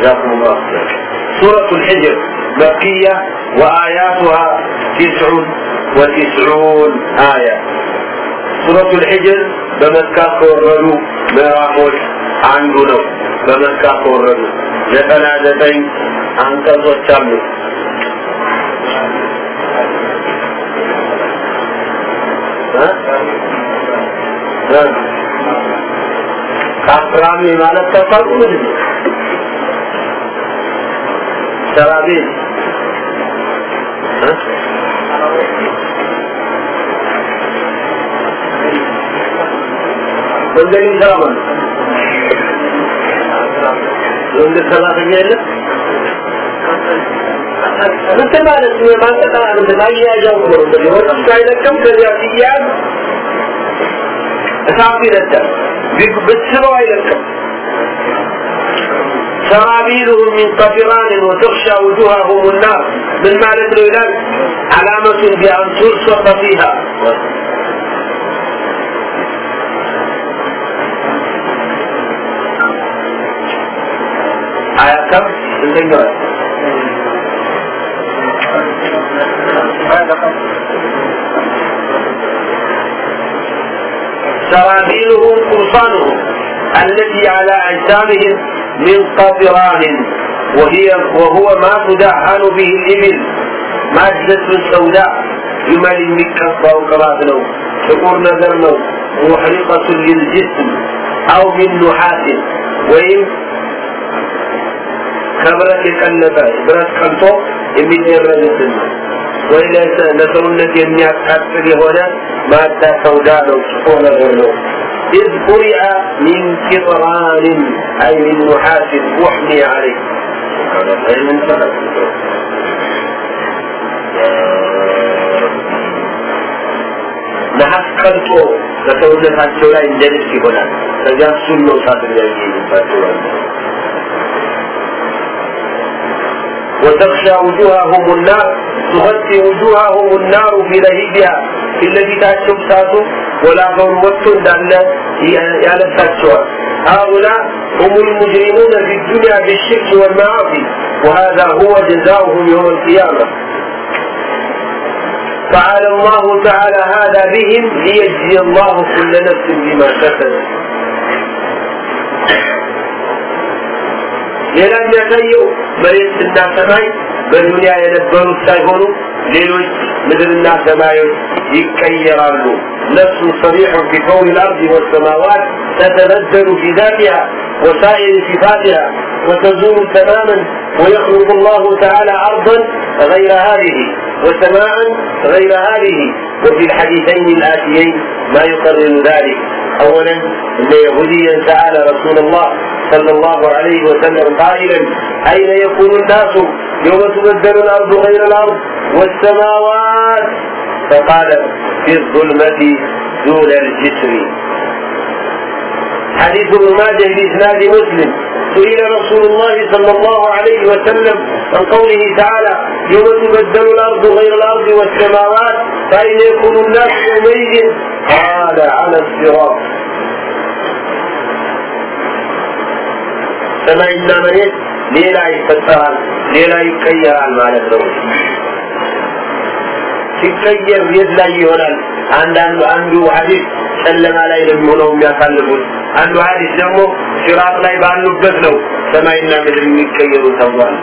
جزاكم الله خير سورة الحجر مكية وآياتها تسع وتسعون آية سورة الحجر بمكة كورلو ምዕራፎች አንዱ ነው በመካ ከወረዱ ዘጠና ዘጠኝ አንቀጾች አሉ ካፍራሚ ማለት ተፈሩ ምንድን ነው ሰራቤል መንገድ ይሰራ ማለት መንገድ ሰራተኛ የለም እንትን ማለት ማያያዣው ነው እንግዲህ ወጥቶ አይለቅም ከዚያ ሲያዝ እሳቱ ይነዳል ብትስበው አይለቅም سرابيلهم من قطران وتخشى وجوههم النار. من مالك الولاد علامة بأن تلصق فيها. آية كم؟ سرابيلهم قرصانهم التي على أجسامهم من قطران وهي وهو ما تدهن به الإبل مادة سوداء جمل مكة وقرات له شكور نذر له محرقة للجسم أو من نحاس وإن ከብረት የቀለጠ ብረት ቀልጦ የሚደረግትን ነው ወይ ለሰውነት የሚያቃጥል የሆነ ማዳ ሰውዳ ነው ጥቁር ነገር ነው إذ قرئ من كطران أي من نحاس أحمي عليه أي من سبب ነሐስ ቀልጦ በሰውነታቸው ላይ እንደ ልብስ ይሆናል ከዚያ እሱን ነው እሳት የሚያገኝባቸዋል وتخشى وجوههم النار تغطي وجوههم النار في لهيبها في الذي تأتشم ساتو ولا فهم وقت دالة يالبساتشوا هؤلاء هم المجرمون في الدنيا بالشرك والمعاصي وهذا هو جزاؤهم يوم القيامة فعل الله تعالى هذا بهم ليجزي الله كل نفس بما كسبت ሌላ የሚያሳየው መሬትና ሰማይ በዱንያ የነበሩት ሳይሆኑ ሌሎች ምድርና ሰማዮች ይቀየራሉ نفس صريح في كون الأرض والسماوات تتبدل في ذاتها وسائر صفاتها وتزول تماما ويخلق الله تعالى أرضا غير هذه وسماء غير هذه وفي الحديثين الآتيين ما يقرر ذلك أولا أن يهوديا سأل رسول الله صلى الله عليه وسلم قائلا أين يكون الناس يوم تبدل الأرض غير الأرض والسماوات؟ فقال في الظلمة دون الجسر. حديث ابن ماجه بإسناد مسلم. سئل رسول الله صلى الله عليه وسلم عن قوله تعالى يوم تبدل الأرض غير الأرض والسماوات فأين يكون الناس يومئذ قال على الصراط. فما إن من ليلا يفتحان ليلا يكير على المعنى الدروس يكير يدلا يهلال አንዳንዱ አንዱ ሐዲስ ጨለማ ላይ ነው የሚሆነው የሚያሳልፉት አንዱ ሐዲስ ደግሞ ሲራጥ ላይ ባሉበት ነው ሰማይና ምድር የሚቀየሩ ተብሏል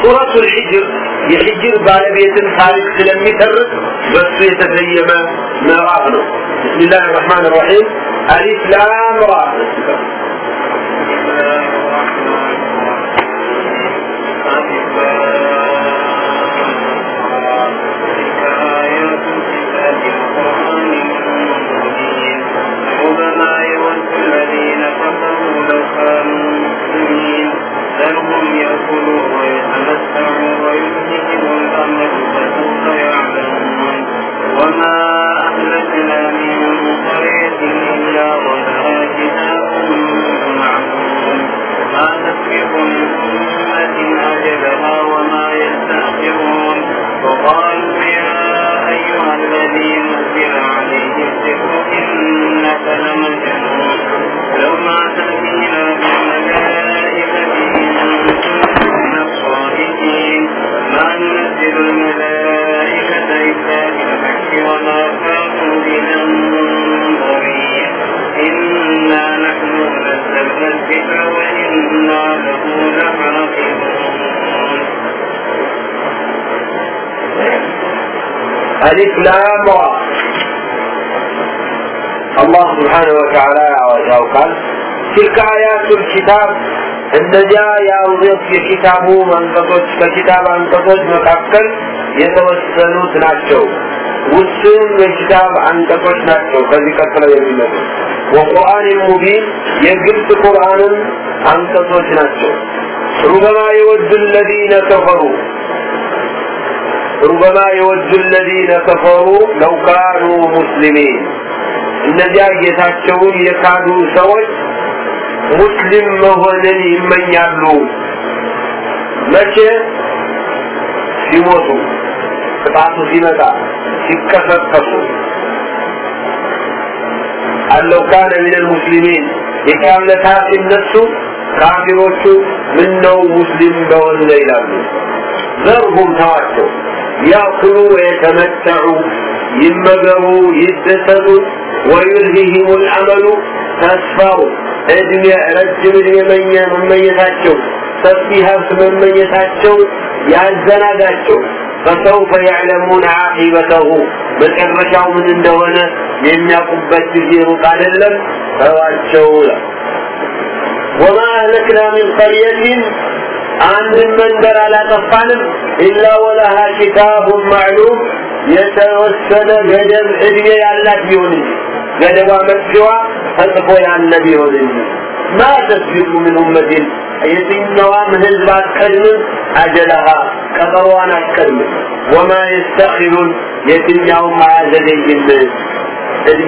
ሱረቱ ልሕጅር የሕጅር ባለቤትን ታሪክ ስለሚተርክ በሱ የተሰየመ ምዕራፍ ነው ብስሚላህ ራሕማን ራሒም አሊፍ ላም ራ ربما Alif Lam አላህ ስብሓነሁ ወተዓላ ያውቃል። ትልካ አያቱል ኪታብ እነዚያ የአውሬት የኪታቡ አንቀጾች ከኪታብ አንቀጾች መካከል የተወሰኑት ናቸው። ውስን የኪታብ አንቀጾች ናቸው ከዚህ ቀጥለው የሚመጡ ወቁርአን ሙቢን የግልጽ ቁርአንን አንቀጾች ናቸው። ሩበማ የወዱ ለዚነ ከፈሩ ሩበማ የወዱ ለዚነ ከፈሩ ለው ካኑ ሙስሊሚን። እነዚያ ጌታቸውን የካዱ ሰዎች ሙስሊም መሆንን ይመኛሉ። መቼ? ሲሞቱ ቅጣቱ ሲመጣ ሲቀሰቀሱ አለው ካነ ምን ልሙስሊሚን የቅያምለታ ሲነሱ ካፊሮቹ ምን ነው ሙስሊም በሆነ ይላሉ? ዘርሁም ተዋቸው። ያኩሉ ወየተመተዑ ይመገቡ ይደሰቱ ወዩልሂህም ልአመሉ ተስፋው እድሜ ረጅም እድሜ መመኘታቸው ሰፊ ሀብት መመኘታቸው ያዘናጋቸው። ፈሰውፈ ያዕለሙን ዓቂበተሁ መጨረሻው ምን እንደሆነ የሚያውቁበት ጊዜ ሩቅ አይደለም። ተዋቸው ወማ አህለክና ምን ቀርየትን አንድን መንደር አላጠፋንም። ኢላ ወለሃ ኪታቡን ማዕሉም። የተወሰነ ገደብ እድሜ ያላት ቢሆን እንጂ ገደቧ መጥፊዋ ተጽፎ ያለ ቢሆን እንጂ። ማ ተስቢቁ ምን ኡመትን የትኛዋም ህዝብ አትቀድምም? አጀለሃ ቀጠሯዋን አትቀድምም። ወማ የስተኪሩን የትኛውም አያዘገይም።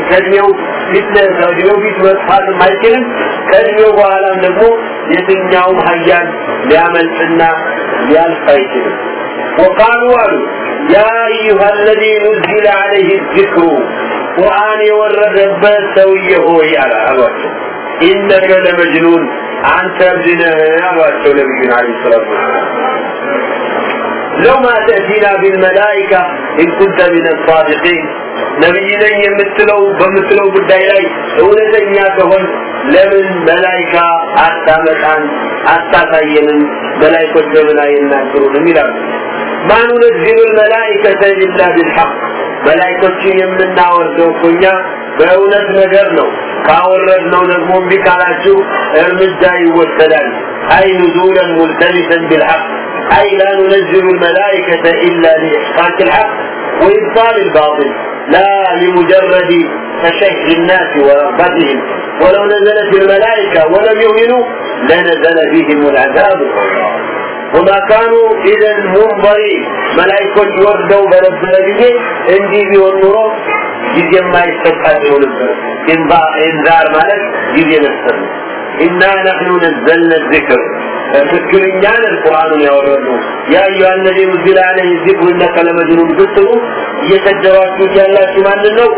ከእድሜው ፊት ከእድሜው ፊት መጥፋትም አይችልም። ከእድሜው በኋላም ደግሞ የትኛውም ሀያል ሊያመልጥና ሊያልፍ አይችልም? ወቃሉ አሉ ያ አዩሃ አለዚ ኑዝለ አለይህ ዚክሩ ቁርአን የወረደበት ሰውዬ ሆይ አሏቸው። ኢነከ ለመጅኑን አንተ እብድ ነህ አሏቸው ነቢዩን አለ ሰላቱ لو ما تأتينا بالملائكة إن كنت من الصادقين ነቢይ ነኝ የምትለው በምትለው ጉዳይ ላይ እውነተኛ ከሆንክ ለምን መላይካ አታመጣን አታሳየንም መላይኮች ለምን አይናገሩንም ይላሉ። ما ننزل الملائكة إلا بالحق? መላይኮችን የምናወርደው እኛ በእውነት ነገር ነው። ካወረድነው ደግሞ እምቢ ካላችሁ እርምጃ ይወሰዳል። አይ ኑዙለን ሙልተሚሰን ቢልሐቅ أي لا ننزل الملائكة إلا لإحقاق الحق وإبطال الباطل لا لمجرد تشهي الناس ورغبتهم ولو نزلت الملائكة ولم يؤمنوا لنزل بهم العذاب وما كانوا إذا منظرين ملائكة يوردوا برب نبيه اندي بيونروا ጊዜ የማይሰጣቸው ነበር ኢንዛር ማለት ጊዜ መስጠት ነው ኢና ነሕኑ ነዘልነ ዚክር ትክክለኛ ነን ቁርአኑን ያወረድነው ያ አዩሃ ዐለይሂ ዚክሩ ኢነከ ለመጅኑን ብትሉ እየሰደባችሁ ያላችሁ ማንን ነው?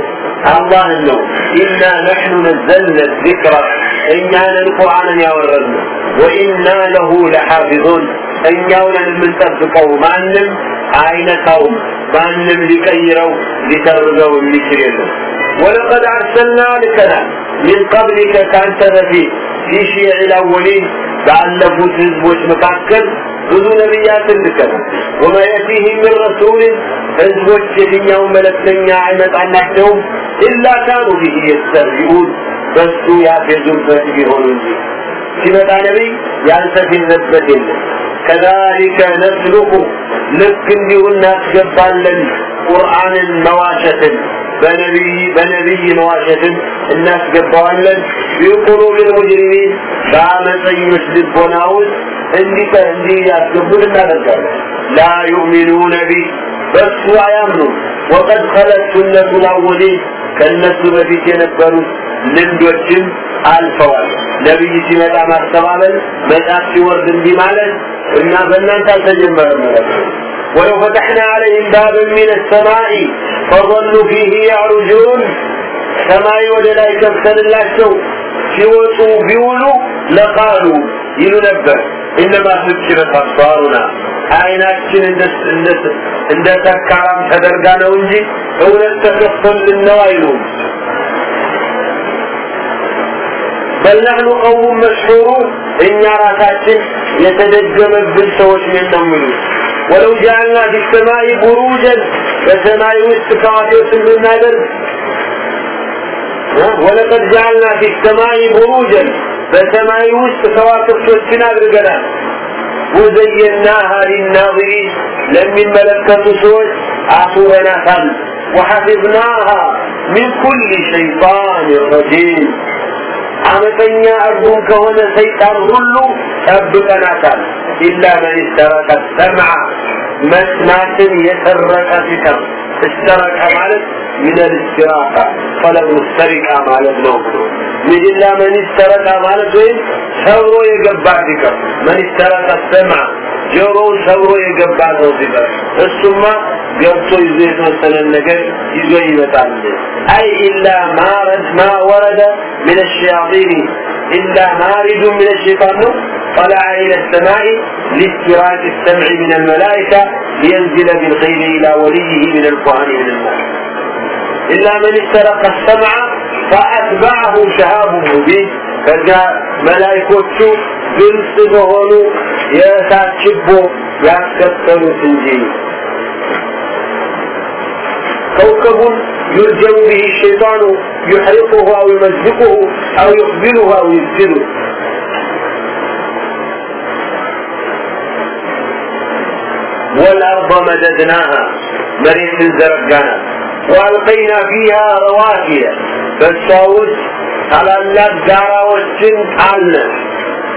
አላህን ነው። ኢና ነሕኑ ነዘልነ ዚክረ እኛ ነን ቁርአንን ያወረድነው ወኢና ለሁ ለሓፊዙን እኛው ነን የምንጠብቀው። ማንም አይነካውም ማንም ሊቀይረው ሊሰርዘው የሚችል የለም ولقد أرسلنا لكنا من قبلك كأنت بفيت في شيع الأولين ባለፉት ህዝቦች መካከል ብዙ ነቢያትን ልከናል ወማ የቲህም ምን ረሱልን ህዝቦች የትኛው መለክተኛ አይመጣላቸውም ኢላ ካኑ ቢህ የስተርዚኡን በሱ ያፌዙበት ቢሆኑ እንጂ ሲመጣ ነቢይ ያልተፊለበት የለም ከዛሊከ ነስሉቁ ልክ እንዲሁ እናስገባለን ቁርአንን መዋሸትን በነቢይ በነቢይ መዋሸትን እናስገባዋለን። ቢቁሉብ ልሙጅሪሚን በአመፀኞች ልቦና ውስጥ እንዲህ ያስገቡት እናደርጋለን። ላ ዩእሚኑነ ቢህ በሱ አያምኑም። ወቀድ ከለት ሱነቱ ላወሊን ከእነሱ በፊት የነበሩት ልምዶችም አልፈዋል። ነቢይ ሲመጣ ማስተባበል መጽሐፍ ሲወርድ እንዲህ ማለት እና በእናንተ አልተጀመረም ማለት ነው ولو فتحنا عليهم بابا من السماء فظلوا فيه يعرجون ሰማይ ወደ ላይ ከፍተንላቸው ሲወጡ ቢውሉ ለቃሉ ይሉ ነበር እነማ ስኪረት አስፋሩና አይናችን እንደ ተካራም ተደርጋ ነው እንጂ እውነት ተከፈልን ነው አይሉም በል ነሕኑ ቀውም መሽሑሩን እኛ ራሳችን የተደገመብን ሰዎች ነን ነው የሚሉት ወለው ጃአልና ቢሰማይ ቡሩጀን በሰማይ ውስጥ ከዋክብትን ብናደርግ ወለቀድ ጃአልና ቢሰማይ ቡሩጀን በሰማይ ውስጥ ከዋክብቶችን አድርገናል። ወዘየናሃ ሊናዚሪን ለሚመለከቱ ሰዎች አሱረናታል። ወሐፊዝናሃ ሚን ኩል ሸይጣን ረጂም። አመፀኛ እርጉም ከሆነ ሰይጣን ሁሉ ጠብቀናታል ኢላ መን ስተረከ ሰምዓ መስማትን የሰረቀ ሲቀር እስተረከ ማለት ምን ልስራቃ ፈለጉ ሰሪቃ ማለት ነው. ብሎ ኢላ መን ስተረቀ ማለት ወይም ሰብሮ የገባ ሲቀር መን ስተረቀ ሰምዓ ጆሮውን ሰብሮ የገባ ሰው ሲቀር እሱማ ገብቶ ይዞ የተወሰነን ነገር ይዞ ይመጣል። አይ ኢላ ማ ወረደ? ምን ሸያጢን? ኢላ ማሪዱ ምን ሸይጣን ነው? طلع إلى السماء لاستراج السمع من الملائكة لينزل بالخير إلى وليه من الكهان من الناس إلا من استرق السمع فأتبعه شهاب مبين فجاء ملائكة ግልጽ በሆኑ የእሳት ችቦ ያስከተሉት እንጂ كوكب يرجم به الشيطان يحرقه أو يمزقه أو يقبله أو يفسده ወልአርض መደድናሃ መሬትን ዘረጋናል ወአልቀይና ፊሃ ረዋሲየ በእሷ ውስጥ ታላላቅ ዳራዎችን ጣልነን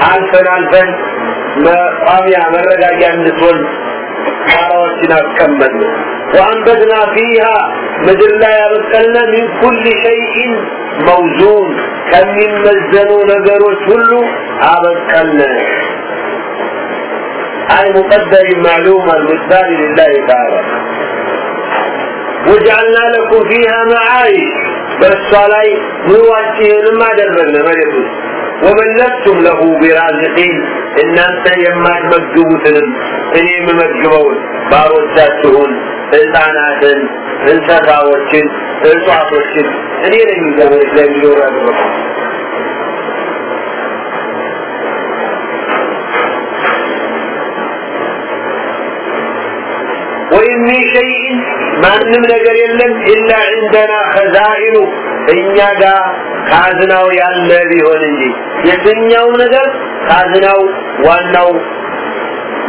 አልፈን አልፈን መቋሚያ መረጋጊያ እንድትሆን ዳራዎችን አስቀመጥን ወአንበትና ፊሃ ምድር ላይ ያበቀልነ ሚን ኩል ሸይኢን መውዙን ከሚመዘኑ ነገሮች ሁሉ አበቀልነ أي مقدر معلوم المقدار لله تعالى وجعلنا لكم فيها معايش በእሷ ላይ ኑሯችሁንም አደረግነ መሬት ውስጥ ወመለክቱም ለሁ ቢራዝቂን እናንተ የማትመግቡትንም እኔ የምመግበውን ባሮቻችሁን ህፃናትን እንስሳዎችን እጽዋቶችን እኔ ነኝ መሬት ላይ የሚኖሩ ያደረጉ ወይም ሚን ሸይእን ማንም ነገር የለም ኢላ ዒንደና ኸዛኢኑ እኛ ጋር ካዝናው ያለ ቢሆን እንጂ። የትኛው ነገር ካዝናው ዋናው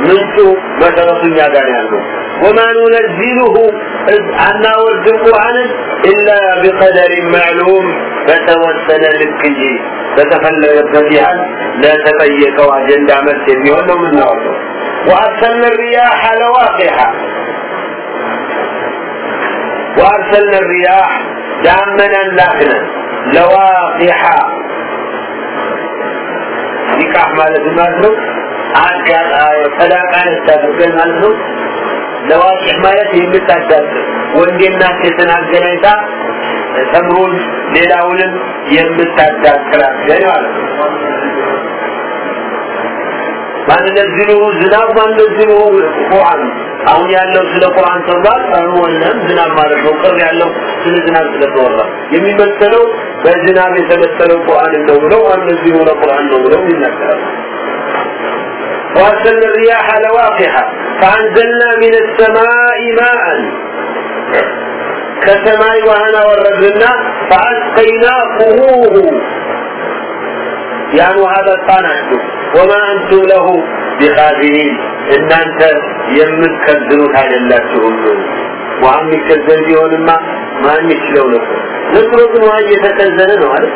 ምንጩ መሰረቱ እኛ ጋር ያለው። ወማ ኑነዚሉሁ አናወርድም ቁርአንን ኢላ ቢቀደር ማዕሉም በተወሰነ ልክ እንጂ። በተፈለገበት ያህል ለተጠየቀው አጀንዳ መልስ የሚሆን ነው የምናወርደው وأرسلنا الرياح لواقح وأرسلنا الرياح دامنا لاكنا لواقح ኒካህ ማለት ማለት ነው ሰዳቃን ስታደርገን ማለት ነው ለዋቂሕ ማለት የምታዳስር ወንዴና ሴትን አገናኝታ ተምሩን ሌላውንም የምታዳቅራገን ማለት ነው ማንነዝሉሁ ዝናብ ማንነዝሉሁ ቁርአን አሁን ያለው ስለ ቁርአን ተብሏል አሁንም ዝናብ ማለት ነው ቅር ያለው ስለ ዝናብ ስለተወራ የሚመሰለው በዝናብ የተመሰለው ቁርአን ነው ብለው አንነዝሉ ለቁርአን ነው ብለው ይናገራሉ وأرسلنا الرياح لواقح فأنزلنا من السماء ماء كسماء وهنا وردنا فأسقيناكموه ያን ውሃ ጠጣ ናቸው ወማ አንቱም ለሁ ቢቃዚኒን እናንተ የምትከዝኑት አይደላችሁም። ውሃ የሚከዘን ቢሆንማ ማን ይችለው ነበር ዘንድሮ ግን ውሃ እየተከዘነ ነው ማለት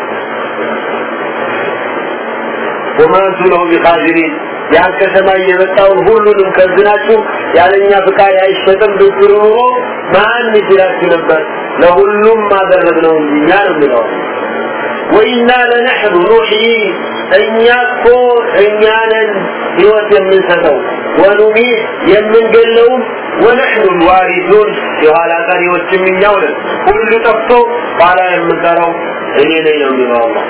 ወማ አንቱም ለሁ ቢቃዚኒን ያን ከሰማይ የመጣውን ሁሉንም ከዝናችሁ ያለኛ ፍቃድ አይሸጥም ብትሉ ኑሮ ማን ይችላችሁ ነበር? ለሁሉም ማደረግ ነው እንጂ እኛ ነው የሚለዋል። ወኢና ለነሕኑ ኑሕይ እኛ እኮ እኛንን ህይወት የምንሰጠው ወኑሚት የምንገለውም ወነሕኑ ልዋሪሱን የኋላ ቀሪዎችም እኛው ነን ሁሉ ጠፍቶ ኋላ የምንሰራው እኔ ነኝ ነው የሚለው አላህ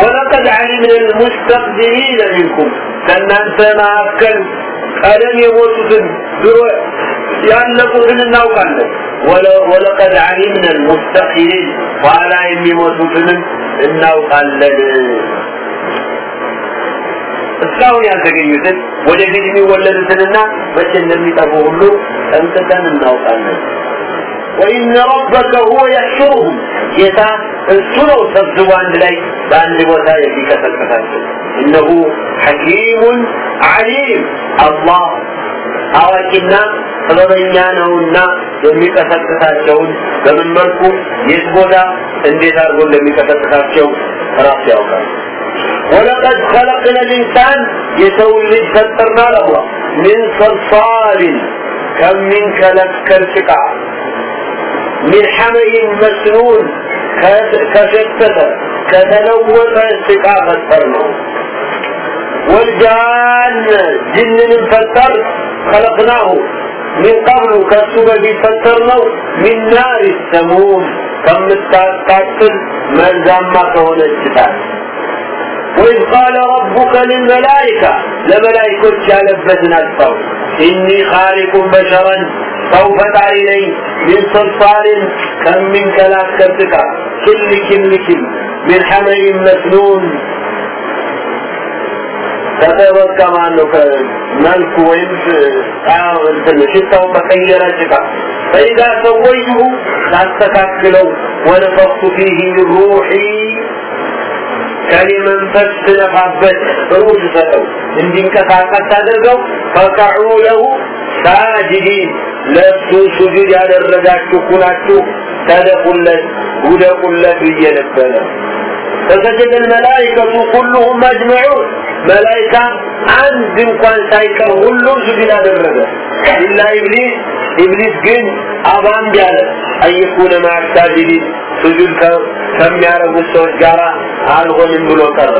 ولقد علمنا المستقدمين منكم ከእናንተ መካከል ቀደም የሞቱትን ድሮ ያለፉትን እናውቃለን ወለቀድ ዓሊምና ልሙስተቂሪን ኋላ የሚሞቱትንም እናውቃለን። እስካሁን ያልተገኙትን ወደፊት የሚወለዱትንና መቼ እንደሚጠፉ ሁሉ ጠንቅቀን እናውቃለን። ወኢነ ረበከ ሁወ የሕሹሩሁም። ጌታ እሱ ነው ሰብስቦ አንድ ላይ በአንድ ቦታ የሚቀሰቅሳቸው እነሁ ሐኪሙን አሊም አላህ አዋቂና ጥበበኛ ነውና የሚቀሰቅሳቸውን በምን መልኩ የት ቦታ እንዴት አድርጎ እንደሚቀሰቅሳቸው ራሱ ያውቃል። ወለቀድ ኸለቅነ ልኢንሳን የሰውን ልጅ ፈጠርና ለአላ ምን ሰልሳልን ከሚንከለከል ጭቃ ምን ሐመይን መስኑን ከሸተተ ከተለወጠ ጭቃ ፈጠር ነው። ወልጃን ጅንንም ፈጠር ኸለቅናሁ من قبل كسب فسرنا من نار السموم. كم تقاتل من زمك هنا الجبال وإذ قال ربك للملائكة لملائكة شالبتنا الصوت إني خالق بشرا سوف تعيني من صلصال كم من كلاك كبتك كل كل كل من حمل مسنون. ተተበቃ ማን ነው መልኩ ወይም እንትን ሽታው በቀየረ ጭቃ ፈኢዛ ሰወይሁ ላስተካክለው ወነፈኩ ፊህ ምን ሩሒ ከኔ መንፈስ ስነፋበት ሩህ ሰጠው። እንዲንቀሳቀስ አድርገው فقعوا له ساجدين ለእሱ ሱጁድ ያደረጋችሁ ሁናችሁ ውደቁለት ውደቁለት ብዬ ነበረ فسجد الملائكة كلهم أجمعون ملائكة عند እንኳን ሳይቀር ሁሉም ሱጁድ አደረገ ኢላ ኢብሊስ ኢብሊስ ግን አባን ያለ አይኩነ ማዕሳጅዲን ሱጁድ ከሚያረጉት ሰዎች ጋር አልሆንም ብሎ ቀረ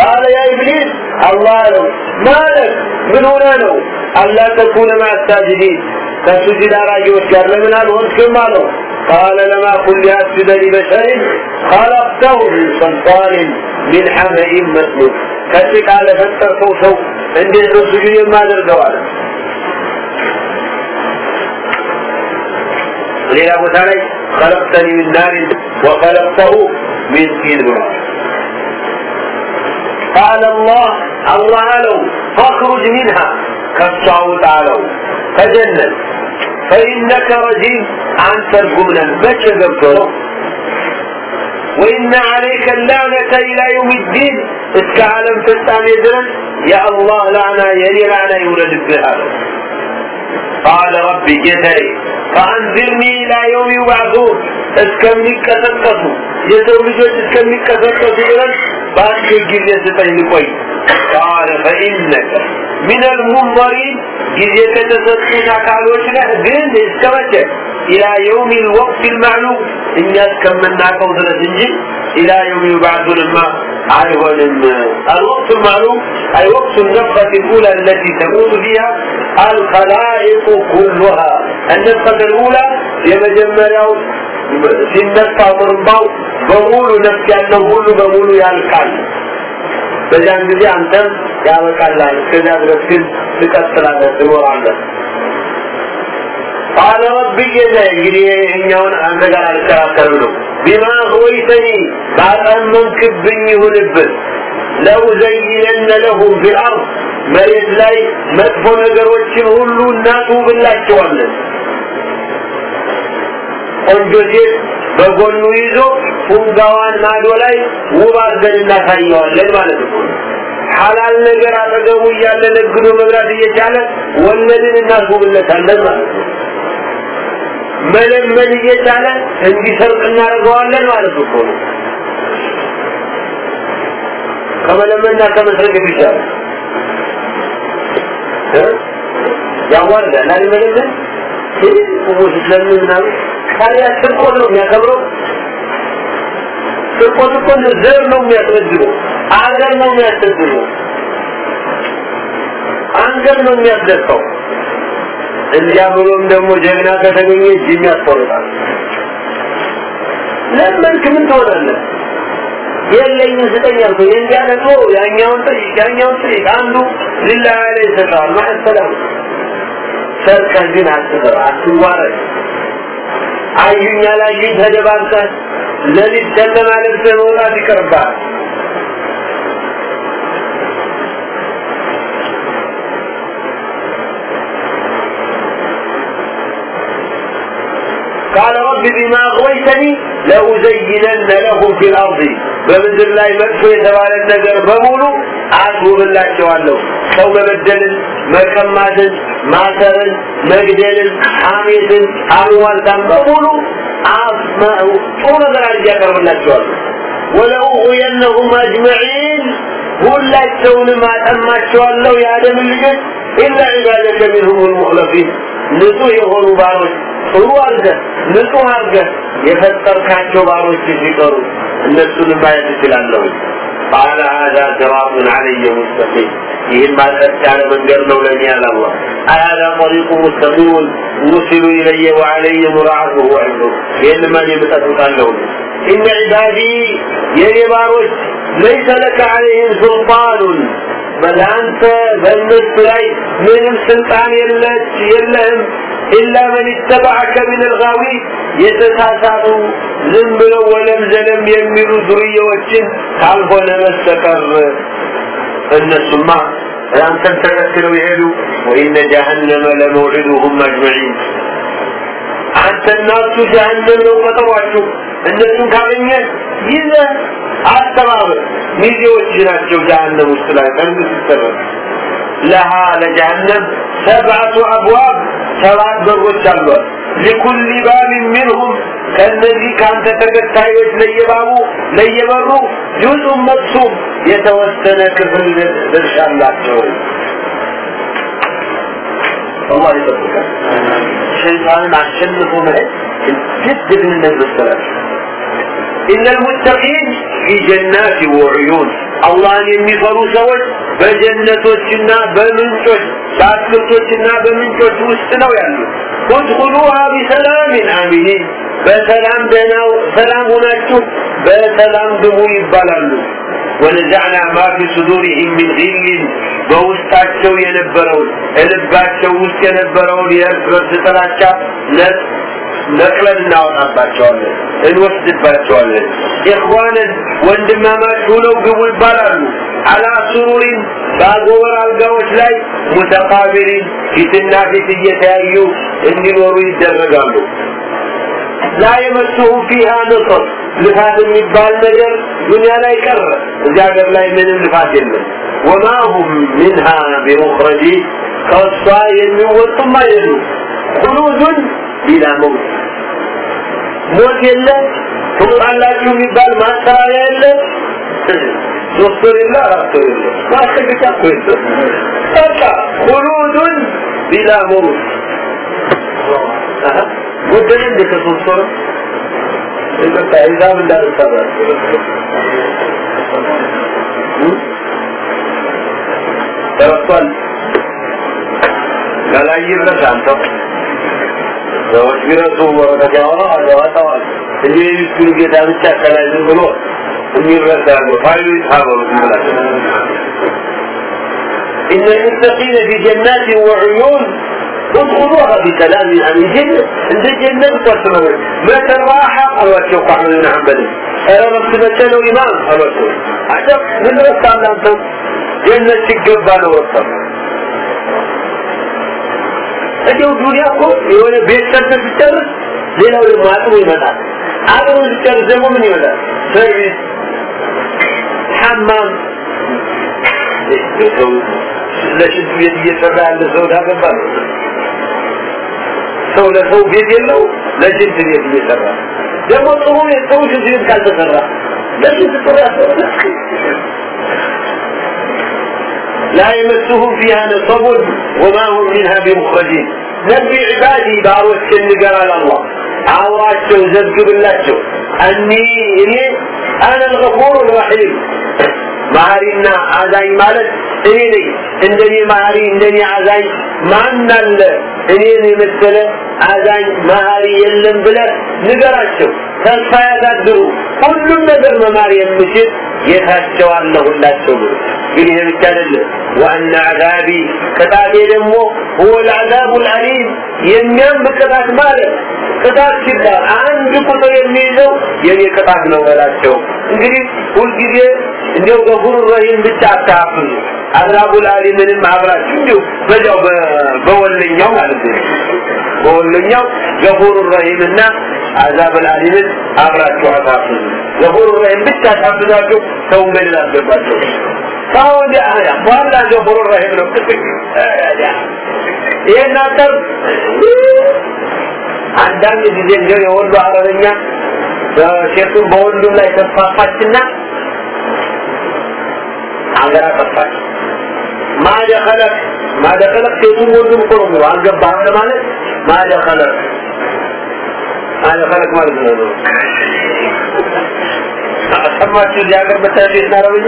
قال يا إبليس الله له مالك من هنا ነው ألا تكون مع الساجدين ከሱጁድ አራጊዎች ጋር ለምን አልሆንክም አለው قال لما كن لأسجد لبشر خلقته من صلصال من حمأ مسنون ከጭቃ ለፈጠርከው ሰው እንዴት ነው ሱጁድ የማደርገው አለ ሌላ ቦታ ላይ خلقتني من نار وخلقته من طين ብሏል قال الله الله له فاخرج منها كالصوت አለው ከጀነት فإنك رجيم أنت الجملة بشر قبطه وإن عليك اللعنة إلى يوم الدين اسك عالم فستان يدرن يا الله لعنة يلي لعنة يولد بها قال ربي جتري فأنذرني إلى يوم يبعثون اسكمني كتنقصوا የሰው ልጆች እስከሚቀሰቀሱ ድረስ በአጭር ጊዜ ስጠኝ ልቆይ ቃለ ፈኢነከ ምን አልሙንዘሪን ጊዜ ከተሰጡን አካሎች ነህ ግን እስከ መቼ ኢላ የውም ልወቅት ልማዕሉም እኛ እስከምናውቀው ድረስ እንጂ ኢላ የውም ዩባዕቱንማ አይሆንም الوقت المعلوم أي وقت النفخة الأولى التي تموت فيها الخلائق كلها النفخة الأولى የመጀመሪያው ሲነሳ ጥርባው በሙሉ ነፍስ ያለው ሁሉ በሙሉ ያልቃል በዚያን ጊዜ አንተም ያበቃላል እስከዚያ ድረስ ግን ትቀጥላለህ ትኖራለህ። ቃለ ጌታ እንግዲህ ይህኛውን አንተ ጋር አልከራከርም ነው። ቢማ ሆይተኒ ባጠመንክብኝ ይሁንብህ። ለኡዘይነነ ለሁም ፊልአርድ መሬት ላይ መጥፎ ነገሮችን ሁሉ እናስውብላቸዋለን። ቆንጆ ሴት በጎኑ ይዞ ፉንጋዋን ማዶ ላይ ውብ አድርገን እናሳየዋለን ማለት ነው። ሐላል ነገር አጠገቡ እያለ ነግዶ መብላት እየቻለ ወለድን እናስውብለታለን ማለት ነው። መለመን እየቻለ እንዲሰርቅ እናደርገዋለን ማለት እኮ ነው። ከመለመንና ከመስረቅ ይሻላል። ያዋርዳል አይደል? መለመን? ትንሽ ቁሞች ስለምን ምናምን ታዲያ ስርቆት ነው የሚያከብረው። ስርቆት እኮ ዘር ነው የሚያስረዝበው አገር ነው የሚያስረዝበው አንገር ነው የሚያስደፋው። እንዲያ ብሎም ደግሞ ጀግና ከተገኘ እጅ የሚያስቆርጣል ለመንክ ምን ትሆናለህ? የለኝም ስጠኝ አልኩኝ እንዲያ ደግሞ ያኛውን ጠይቅ ያኛውን ጠይቅ አንዱ ሊላ ያለ ይሰጣል ማለት ሰላም ሰርቀህ ግን አትበራ አትዋረድ አዩኝ አላዩኝ ተደባልቀህ ለሊት ጨለማ ለብሰህ መውጣት ይቀርባል። قال رب بما أغويتني لأزينن لهم في الأرض በምድር ላይ መጥፎ የተባለ ነገር በሙሉ አስውብላቸዋለሁ ሰው መበደልን መቀማትን ማሰርን መግደልን ሐሜትን አሉባልታን በሙሉ ጥሩ ነገር አድርጌ ያቀርብላቸዋለሁ ወለኡغየነሁም አጅመዒን ሁላቸውንም አጠማቸዋለሁ የአደም ልጆች ኢላ ዒባደከ ሚንሁም ልሙክለፊን ንጹህ የሆኑ ባሮች ጥሩ አድርገህ ንጹህ አድርገህ የፈጠርካቸው ባሮች ሲቀሩ እነሱንም ማየት እችላለሁ قال هذا صراط علي مستقيم ይህም ማጠት ያለ መንገድ ነው ለእኔ ያለ አላህ هذا طريق مستقيم وصل إلي وعلي مراعته وعنده ይህን ማን የምጠብቃለሁ إن عبادي የኔ ባሮች ليس لك عليهم سلطان በል አንተ በእነሱ ላይ ምንም ስልጣን የለች የለህም። ኢላ መን ይተባዐከ ምን ልጋዊ የተሳሳቱ ዝም ብለው ወለም ዘለም የሚሉ ዙርያዎችን ካልሆነ በስተቀር እነሱማ አንተን ተከትለው የሄዱ ወኢነ ጀሀነመ ለመውዒዱሁም አጅመዒን። አንተና እሱ ጀሀነም ነው ቀጠሯችሁ እነሱን ካገኘ ይዘህ አስተባበር ሚዜዎች ናቸው ጀሀነም ውስጥ ላይ መንግስት ይሰራል ለሃ ለጀሀነም ሰብዓቱ አብዋብ ሰባት በሮች አሏት። ሊኩል ባብ ሚንሁም ከእነዚህ ከአንተ ተከታዮች ለየባቡ ለየበሩ ጁዙን መቅሱም የተወሰነ ክፍል ድርሻ አላቸው። አላህ ይጠብቃል ሸይጣንን አሸንፎ መሄድ እንዴት ጀግንነት መሰላችሁ إن المتقين في جنات وعيون አላህን የሚፈሩ ሰዎች በጀነቶችና በምንጮች በአትክልቶችና በምንጮች ውስጥ ነው ያሉት። ادخلوها بسلام آمنين በሰላም ደህናው ሰላም ሆናችሁ በሰላም ግቡ ይባላሉ። ونزعنا ما في صدورهم من غل በውስጣቸው የነበረውን ልባቸው ውስጥ የነበረውን የእርስ በርስ ጥላቻ ነቅለን እናወጣባቸዋለን እንወስድባቸዋለን። ኢኽዋንን ወንድማማች ሆነው ግቡ ይባላሉ። አላ ሱሩሪን በአጎበር አልጋዎች ላይ ሙተቃቢሪን ፊትና ፊት እየተያዩ እንዲኖሩ ይደረጋሉ። ላ የመሱሁም ፊሃ ንصር ልፋት የሚባል ነገር ዱንያ ላይ ቀረ። እዚህ ሀገር ላይ ምንም ልፋት የለም። ወማ ሁም ሚንሃ ቢሙኽረጂን ከእሷ የሚወጡም አይደሉም። ሁሉዱን ቢላ መውት ሞት የለ ትሞታላችሁ የሚባል ማስፈራሪያ የለ ሶስት የለ አራት የለ ማስጠንቀቂያ እኮ በቃ ሁሉዱን ቢላ መውት ጎደለ እንደ ሂሳብ እንዳልሰራ ተረስቷል ከላይ ይድረስ አንተው ሰዎች ቢረሱ ወረቀት ያወራ ያወጣዋል እንጂ የሚስቱን ጌታ ብቻ ከላይ ዝም ብሎ የሚረሳ ያለው ፋይሉ ይታበሩ ዝምላቸው إن المتقين في جنات وعيون ادخلوها بسلام آمين جنة عند الجنة تسمعون ما تراحة قالوا الشيخ أحمد بن حنبل أنا بس مثلوا إمام قالوا الشيخ عجب من رسى أنتم جنة تقبل ورسى እንዲሁ ዱንያ እኮ የሆነ ቤት ሰርተህ ሲጨርስ ሌላው ደግሞ አጥሩ ይመጣል። አጥሩ ሲጨርስ ደግሞ ምን ይመጣል ሰርቪስ ሐማም ለሽንት ቤት እየሰራ ያለ ሰው ታገባ ሰው ለሰው ቤት የለው ለሽንት ቤት እየሰራ ደግሞ ጥሩ ሰው ሽንት ቤት ካልተሰራ ለሽንት ጥሩ ያሰራ لا يمسه فيها نصب وما هم منها بمخرجين نبي عبادي باروت النقر على الله عوراتشو زبق باللاتشو أني إني أنا الغفور الرحيم ማሪና አዛኝ ማለት እኔ ነኝ እንደኔ ማሪ እንደኔ አዛኝ ማን አለ እኔን የመሰለ አዛኝ ማሪ የለም ብለ ንገራቸው ተስፋ ያሳድሩ ሁሉም ነገር መማር የምችል ጌታቸው ሁላቸው ብሎ ግን ይሄ ብቻ አይደለም። ዋና አዛቢ ቅጣቴ ደግሞ ሁወ ልአዛቡ ልአሊም የሚያም ቅጣት ማለት ቅጣት ሲባል አንድ ቁጥር የሚይዘው የኔ ቅጣት ነው በላቸው። እንግዲህ ሁልጊዜ እንዲው ገፉር ረሂም ብቻ አታፍዙ አዛቡ ልአሊምንም አብራችሁ እንዲሁ በዚያው በወለኛው ማለት ነው። በወለኛው ገፉር ረሂምና አዛብ አሊምን አብራችሁ አሳፍዙ ገፉር ረሂም ብቻ አሳፍዛችሁ ሰው ገደል አስገባቸው ሳውዲ አያ ዋላ ገፉር ረሂም ነው። ይሄን አጠር አንዳንድ ጊዜ እንደው የወሎ አረበኛ በሴቱም በወንዱም ላይ ተስፋፋችና አገር አጠፋች ማደኸለክ ማደኸለክ ሴቱም ወንዱም እኮ ነው አልገባህም ለማለት ማደኸለክ ማደኸለክ ማለት ነው። ሰማችሁ እዚህ ሀገር አረበኛ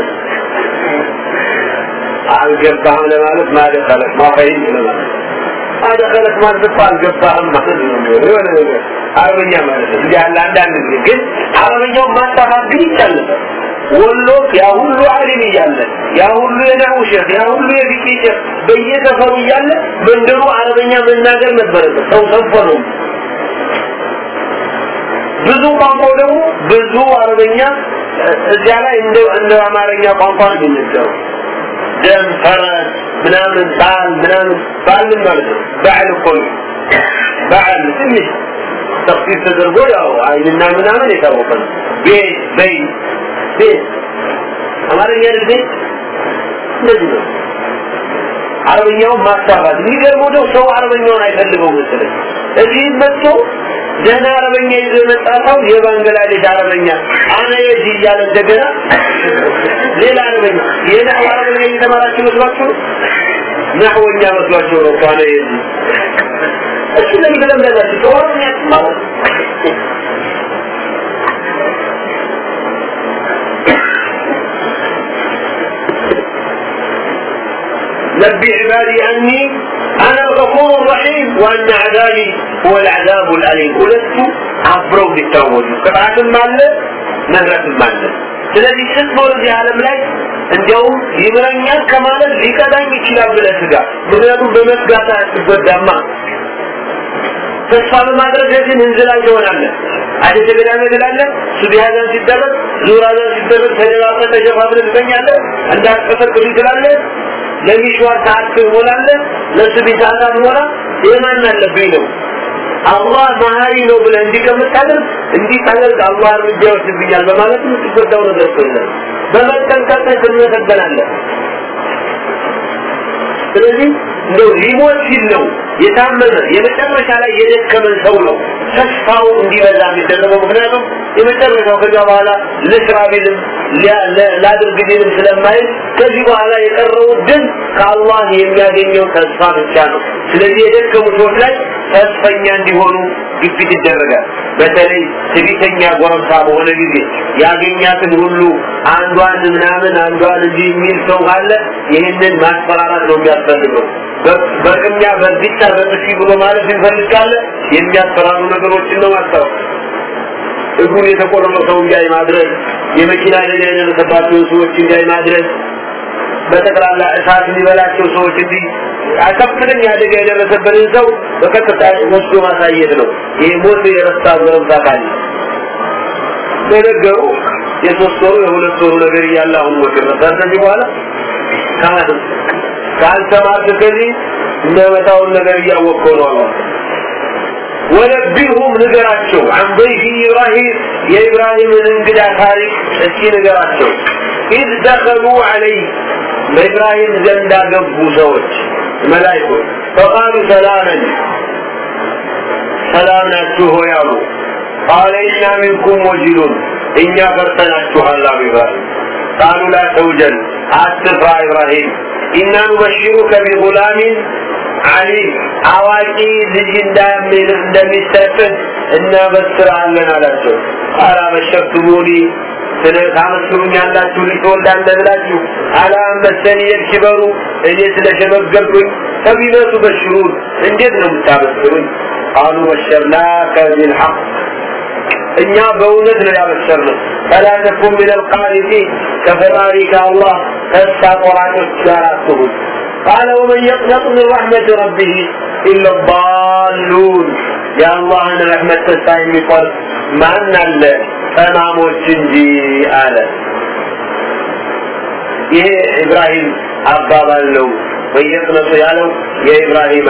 አልገባህም ለማለት ማደኸለክ ማፈይም ለማለት ማደኸለክ ማለት እኮ አልገባህም ማለት ነው። የሆነ ነገር ማለት ነው። እንዲህ አንዳንድ ጊዜ ግን አረበኛውን ማጣፋት ግን ነበር ወሎ ያ ሁሉ አሊም እያለ ያ ሁሉ የነሐው ሼህ ያ ሁሉ የፊቅህ ሼህ በየሰፈሩ እያለ መንደሩ አረበኛ መናገር ነበረበት። ሰው ነው ብዙ ቋንቋው ደግሞ ብዙ አረበኛ እዚያ ላይ እንደ እንደ አማርኛ ቋንቋ ነው የሚነገረው። ደም ፈረስ ምናምን ባል ምናምን ባልን ማለት ነው። በዓል እኮ ነው። በዓል ትንሽ ተፍሲር ተደርጎ ያው አይንና ምናምን የታወቀ ነው። ቤት በይ ቤት። አማርኛ ቤት? እንደዚህ ነው። አረበኛውን ማስፋፋት። የሚገርመው ደግሞ ሰው አረበኛውን አይፈልገው መሰለኝ። እዚህ መጥቶ ደህና አረበኛ ይዞ የመጣ ሰው የባንግላዴሽ አረበኛ አነ የጂ እያለ እንደገና ሌላ አረበኛ የናሁ አረበኛ እየተማራችሁ መስሏችሁ ናህወኛ መስሏቸው ነው አነ የጂ እሱ ለምን ተለምዳላችሁ ከኦሮምኛ ትማሩ نبي عبادي أني አነ ገፉር ረሒም ዋና ዓዛቢ ሁወ ልዓዛቡ ልአሊም ሁለቱ አብረው ሊታወጁ ቅጣትም አለ ምህረትም አለ። ስለዚህ ስትኖር እዚህ ዓለም ላይ? እንዲያውም ይምረኛል ከማለት ሊቀዳኝ ይችላል ብለህ ስጋ። ምክንያቱም በመዝጋታ ስትጎዳማ ተስፋ በማድረግ ግን እንዝላል ትሆናለህ። አደ ተገዳመ ትላለህ። ሱቢህ አዛን ሲደረግ ዙር አዛን ሲደረግ ተደባብረህ ተሸፋፍነህ ትተኛለህ። እንዳትቀሰቅሱ ለሚሽዋር ሰዓት ትሞላለህ ለሱቢ ሰዓት አትሞላ የማን አለብኝ ነው? አላህ መሀሪ ነው ብለህ እንዲህ ከምታደርግ እንዲህ ታደርግ አላህ እርምጃ ይወስድብኛል በማለት የምትጎዳው ነገር የለም በመጠንቀቅ ትመሰገናለህ ስለዚህ እንደው ሊሞት ሲል ነው የታመመ የመጨረሻ ላይ የደከመን ሰው ነው ተስፋው እንዲበዛ የሚደረገው። ምክንያቱም የመጨረሻው ከዛ በኋላ ልስራ ቢልም ላድርግ ስለማይል ከዚህ በኋላ የቀረው ድል ከአላህ የሚያገኘው ተስፋ ብቻ ነው። ስለዚህ የደከሙ ሰዎች ላይ ተስፈኛ እንዲሆኑ ግፊት ይደረጋል። በተለይ ትዕቢተኛ ጎረምሳ በሆነ ጊዜ ያገኛትን ሁሉ አንዷን ምናምን አንዷን እንጂ የሚል ሰው ካለ ይህንን ማስፈራራት ነው የሚያስፈልገው። በቅሚያ በዚቻ በጥፊ ብሎ ማለት ካለ የሚያስፈራሩ ነገሮችን ነው ማስታወቅ እግሩን የተቆረጠ ሰው እንዲያይ ማድረግ የመኪና አደጋ የደረሰባቸውን ሰዎች እንዲያይ ማድረግ በጠቅላላ እሳት የሚበላቸው ሰዎች እንዲህ ከፍተኛ አደጋ የደረሰበትን ሰው በቀጥታ ወስዶ ማሳየት ነው። ይህ ሞት የረሳ ጎረምሳ ካለ የሶስት ወሩ የሁለት ወሩ ነገር እያለ አሁን ሞት ይረሳ ከዚህ በኋላ ካልተማርክ ከዚህ የሚያመጣውን ነገር እያወቅከው ነው አላ ونبئهم ንገራቸው። عن ضيف إبراهيم የኢብራሂምን እንግዳ ታሪክ እስኪ ንገራቸው። إذ دخلوا عليه በኢብራሂም ዘንዳ ገቡ ሰዎች መላይኮች فقالوا سلاما ሰላም ናችሁ ሆይ አሉ። قال إنا منكم وجلون እኛ ፈርተናችኋል አሉ ኢብራሂም። قالوا لا توجل አትፍራ ኢብራሂም إنا نبشرك بغلام አሊም አዋቂ ልጅ እንደሚሰጥህ እናበስራለን አላቸው። ቃላ በሸክቱሙኒ ስለ ታመስሉኛላችሁ ልጅ ትወልዳለህ ብላችሁ አላ መሰኒ የክበሩ እኔ ስለሸመገልኩኝ ፈቢመቱ በሽሩን እንዴት ነው የምታበስሩኝ? ቃሉ በሸርናከ ቢልሐቅ። እኛ በእውነት ነው ያበሰርነው። ፈላ ተኩን ምን አልቃኒቲን ከፈጣሪ ከአላህ ተስፋ ቆራጮች ጋር አትሁን قال ومن يقنط من رحمة ربه إلا الضالون. يا الله أنا رحمة السائل مقر ما أنا أمام والشنجي آلة. ይሄ ኢብራሂም አባባል يقنط يا ያለው يا إبراهيم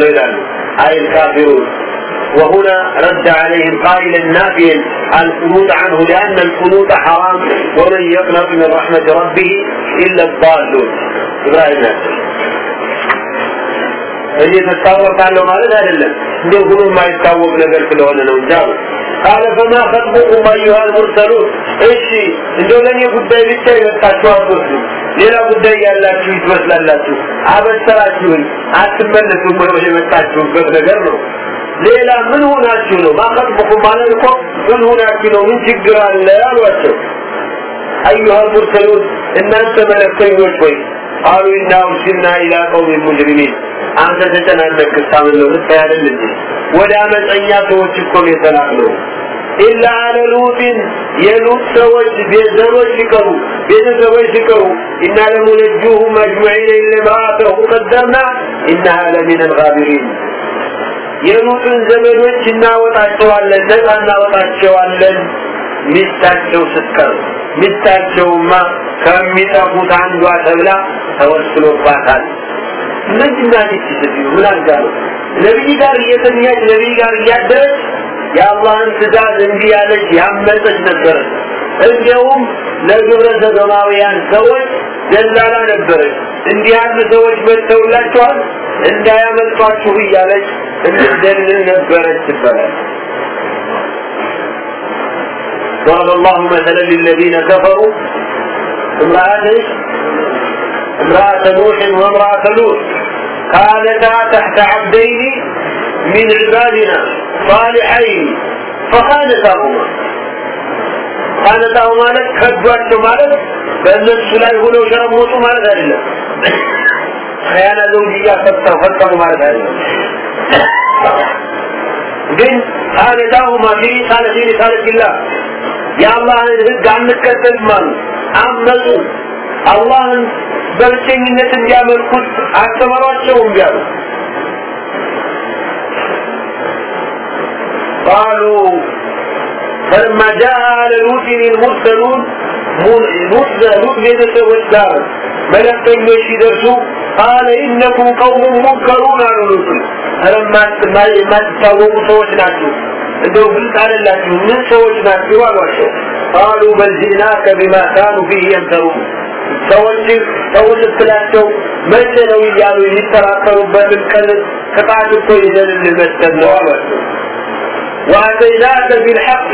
ነው ይላሉ አይል الكافرون. وهنا رد عليهم قائلا نافيا القنوط عنه لأن القنوط حرام. ومن يقنط من رحمة ربه إلا الضالون. إبراهيم. እኔ ተታወቃለሁ ማለት አይደለም። እንደው ሁሉ የማይታወቅ ነገር ስለሆነ ነው እንጂ አሉ። ቃለ ፈማ ከጥቡኩም አዩሃል ሙርሰሉን። እሺ እንደው ለእኔ ጉዳይ ብቻ የመጣችሁ አትወስዱ ሌላ ጉዳይ ያላችሁ ይትመስላላችሁ አበሰራችሁን አትመለሱም ብሎ የመጣችሁበት ነገር ነው። ሌላ ምን ሆናችሁ ነው? ማከጥቡኩም ማለት እኮ ምን ሆናችሁ ነው? ምን ችግር አለ አሏቸው። አዩሃል ሙርሰሉን እናንተ መለክተኞች ወይ? ቃሉ ኢና ውርሲልና ኢላ ቀውሚ ሙጅሪሚን አንተ ተጨናነቅ ሳምን ነው ልታያለን እንጂ ወደ አመፀኛ ሰዎች እኮ ነው የተላክነው ኢላ አለ ሉጢን የሉጥ ሰዎች ቤዘሮች ሲቀሩ ቤተሰቦች ሲቀሩ ኢና ለሙነጁሁም አጅመዒን ኢለ ምራአተሁ ቀደርና ኢነሃ ለሚን አልጋቢሪን የሉጥን ዘመዶች እናወጣቸዋለን ነፃ እናወጣቸዋለን። ሚስታቸው ስትቀር ሚስታቸውማ ከሚጠፉት አንዷ ተብላ ተወስኖባታል ምንድና ዲት ስትዩ ምን አድርጋ ነው ነቢይ ጋር እየተኛች ነቢይ ጋር እያደረች የአላህን ትእዛዝ እንቢ ያለች ያመፀች ነበረች እንዲያውም ለግብረ ሰዶማውያን ሰዎች ደላላ ነበረች እንዲህ ያሉ ሰዎች መጥተውላቸዋል እንዳያመልጧችሁ እያለች እንድትደልል ነበረች ይባላል ضرب الله مثلا للذين كفروا امرأة امرأة نوح وامرأة لوط كانتا تحت عبدين من عبادنا صالحين فخانتاهما خانتاهما ማለት ከዷቸው ማለት በእነሱ ላይ ሆነው ሸረሞጡ ማለት አይደለም ከያና ዘውጅያ ፈጠሩ ፈጠሩ ማለት አይደለም ግን ካነታሁማ ፊ ካነት ፊ ካነትላህ የአላህን ህግ አንከተልም አሉ አመፁ አላህን በብቸኝነት እንዲያመልኩት አስተማሯቸውም ቢያሉ قالوا فلما جاء آل لوط المرسلون لوط لوط ቤተሰቦች ጋር መለክተኞች ሲደርሱ ቃለ ኢነኩም ቀውሙን ሙንከሩን አሉ ሉጥ የማትታወቁ ሰዎች ናችሁ እንደው ግልጽ አይደላችሁ ምን ሰዎች ናችሁ አሏቸው ቃሉ በል ጂእናከ ቢማ ካኑ ፊህ የምተሩን ሰዎች ሰው ስትላቸው መቼ ነው እያሉ የሚጠራጠሩበትን ቀን ቅጣት እኮ ይዘንልህ መስጠት ነው አሏቸው وأتيناك بالحق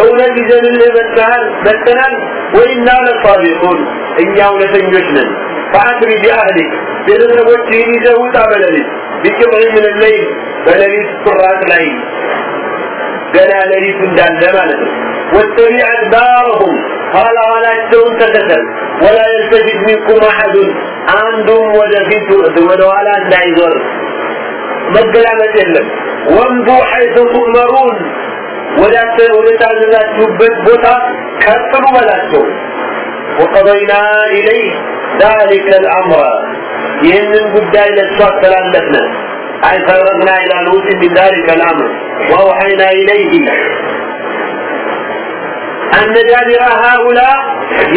እውነት ይዘንልህ መጥተሃል መጥተናል ወይና ለሳቢቁን እኛ እውነተኞች ነን ፈአስሪ ቢአህሊክ ቤተሰቦችህን ይዘህ ውጣ በሌሊት ቢቅብዕ ምን ለይል በሌሊት ቁራጥ ላይ ገና ሌሊቱ እንዳለ ማለት ነው واتبع أدبارهم. ኋላ ኋላቸውን ተከተል ወላ የልተጅድ ሚንኩም አሐዱን አንዱም ወደፊት ወደ ኋላ እንዳይዞር መገላመጥ የለም ወምዱ ሐይቱ ቱእመሩን ወደ ታዘዛችሁበት ቦታ ቀጥሉ በላቸው ወቀበይና ኢለይህ ذلك الأمر. ይህንን ጉዳይ ለእሱ አስተላለፍነ አይ ፈረግና ኢላ ሉት ምን ذلك الأمر. أن دابر هؤلاء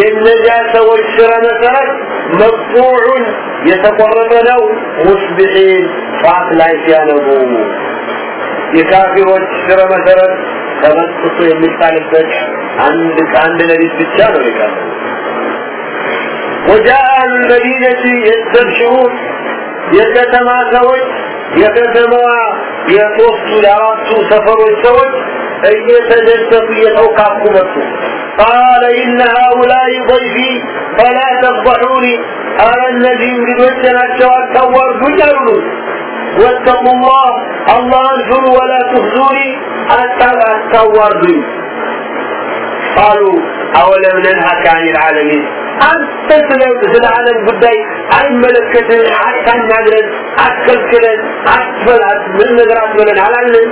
ينجا والشر مثلا مقطوع يتقرب له مصبحين فعق لا يسيانه የካፊሮች ስረ መሰረት ተበጥሶ የሚጣልበት አንድ ከአንድ ሌሊት ብቻ ነው የቀረ وجاء المدينة يستبشرون የከተማ ሰዎች የከተማዋ የሶስቱ የአራቱ ሰፈሮች ሰዎች እየተደሰቱ እየተውካኩ መጡ። ቃለ ኢነ ሃኡላይ ضይፊ ፈላ ተፍضሑኒ አረ እነዚህ እንግዶች ናቸው አታዋርዱኝ አሉ ወተቁ ላህ አላህን ፍሩ ወላ ትህዙኒ አታዋርዱኝ ቃሉ አወለም ነንሃከ አን ልዓለሚን አንተ ስለ ዓለም ጉዳይ አይመለከትን አታናግረን አትከልክለን አትበላት ምን ነገር አትበለን አላለን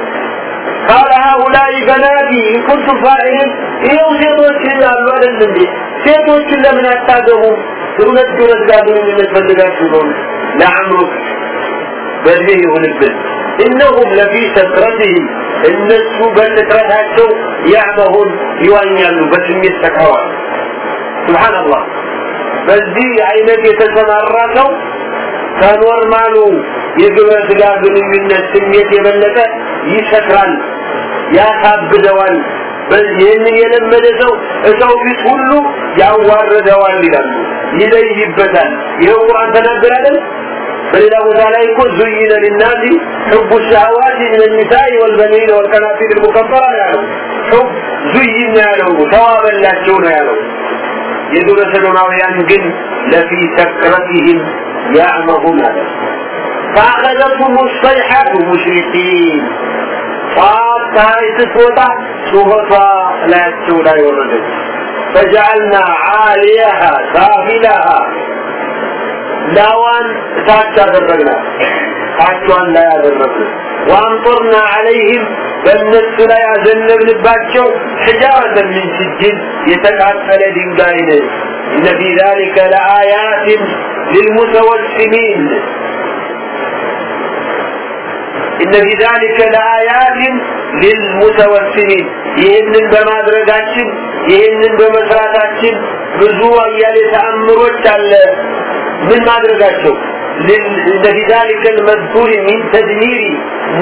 قال هؤلاء بناتي إن كنتم فاعلين إيه ሴቶች ይላሉ አይደል እንዴ ሴቶችን ለምን አታገቡም እውነት እውነት ጋር ምን ፈልጋችሁ ነው ለአምሩክ በእድሜ ይሁንብን እነሁም ለፊ ሰክረትህም እነሱ በስክረታቸው ያዕመሁን ይዋኛሉ በስሜት ሰክረዋል ስብሓንላህ በዚህ አይነት የተሰማራ ሰው ከኖርማሉ የግብረ ስጋ ግንኙነት ስሜት የበለጠ ይሰክራል፣ ያሳብደዋል። ይህንን የለመደ ሰው እሰው ፊት ሁሉ ያዋርደዋል ይላሉ፣ ይለይበታል። ይኸው ቁርአን ተናገር አይደል? በሌላ ቦታ ላይ እኮ ዙይነ ሊናሲ ሕቡ ሻዋት ምን ኒሳኢ ወልበኒነ ወልቀናጢር ልሙቀበራ ያለው ሰው ዙይነ ያለው ተዋበላቸው ነው ያለው። የዱረ ሰዶማውያን ግን ለፊ ሰክረቲህም ያዕመሁን አለ فأخذتهم الصيحة مشرقين ፀሐይ ስትወጣ ጩኸቷ ላያቸው ላይ ወረደች ፈጀዐልና ዓሊያሃ ሳፊላሃ ላዋን እታች አደረግናት ታቿን ላይ አደረግን ወአምጦርና ዐለይህም በእነሱ ላይ አዘነብንባቸው ሕጃረተን ምን ስጅል የተቃጠለ ድንጋይን እነ ፊ ذلك ለአያት للمتوسمين إن في ذلك لآيات للمتوسمين ይህንን በማድረጋችን ይህንን በመስራታችን ብዙ አያሌ ተአምሮች አለ ምን ማድረጋቸው إن في ذلك المذكور من تدمير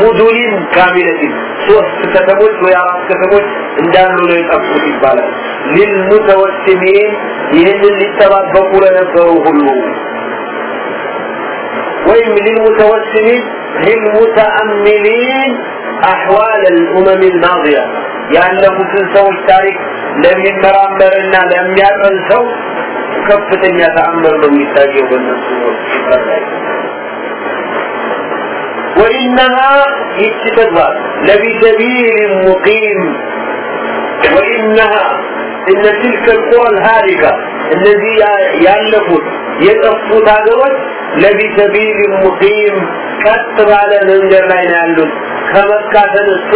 مدن كاملة ሶስት ከተሞች ወይ አራት ከተሞች እንዳሉ ነው የጠፉት ይባላል للمتوسمين ይህንን ሊጠባበቁ ለነበሩ ሁሉ ወይም للمتوسمين للمتأملين أحوال الأمم الماضية ያለፉትን ሰዎች ታሪክ ለሚመራመርና ለሚያጠን ሰው ከፍተኛ ተአምር ነው የሚታየው በእነሱ ላይ وإنها يتتبع لبسبيل مقيم وإنها إن تلك القرى እነዚህ ያለፉት የጠፉት ሀገሮች ለቢሰቢል ሙቂም ቀጥ ባለ መንገድ ላይ ነው ያሉት። ከመካ ተነስቶ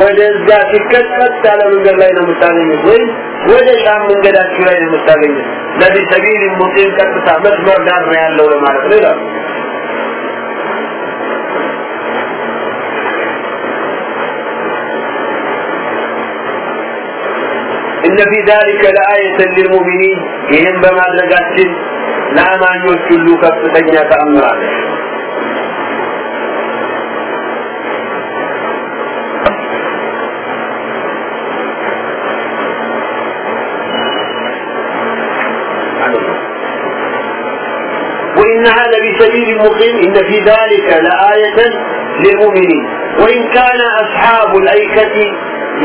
ወደዛ ሲከት ቀጥ ያለ መንገድ ላይ ነው የምታገኙት ወይም ወደ ሻም መንገዳችሁ ላይ ነው የምታገኙት። ለቢሰቢል ሙቂም ቀጥታ መስመር ዳር ነው ያለው ለማለት ነው ይላሉ። إن في ذلك لآية للمؤمنين ይህም በማድረጋችን ለአማኞች ሁሉ ከፍተኛ ተአምራል وإنها لبسبيل مقيم إن في ذلك لآية للمؤمنين وإن كان أصحاب الأيكة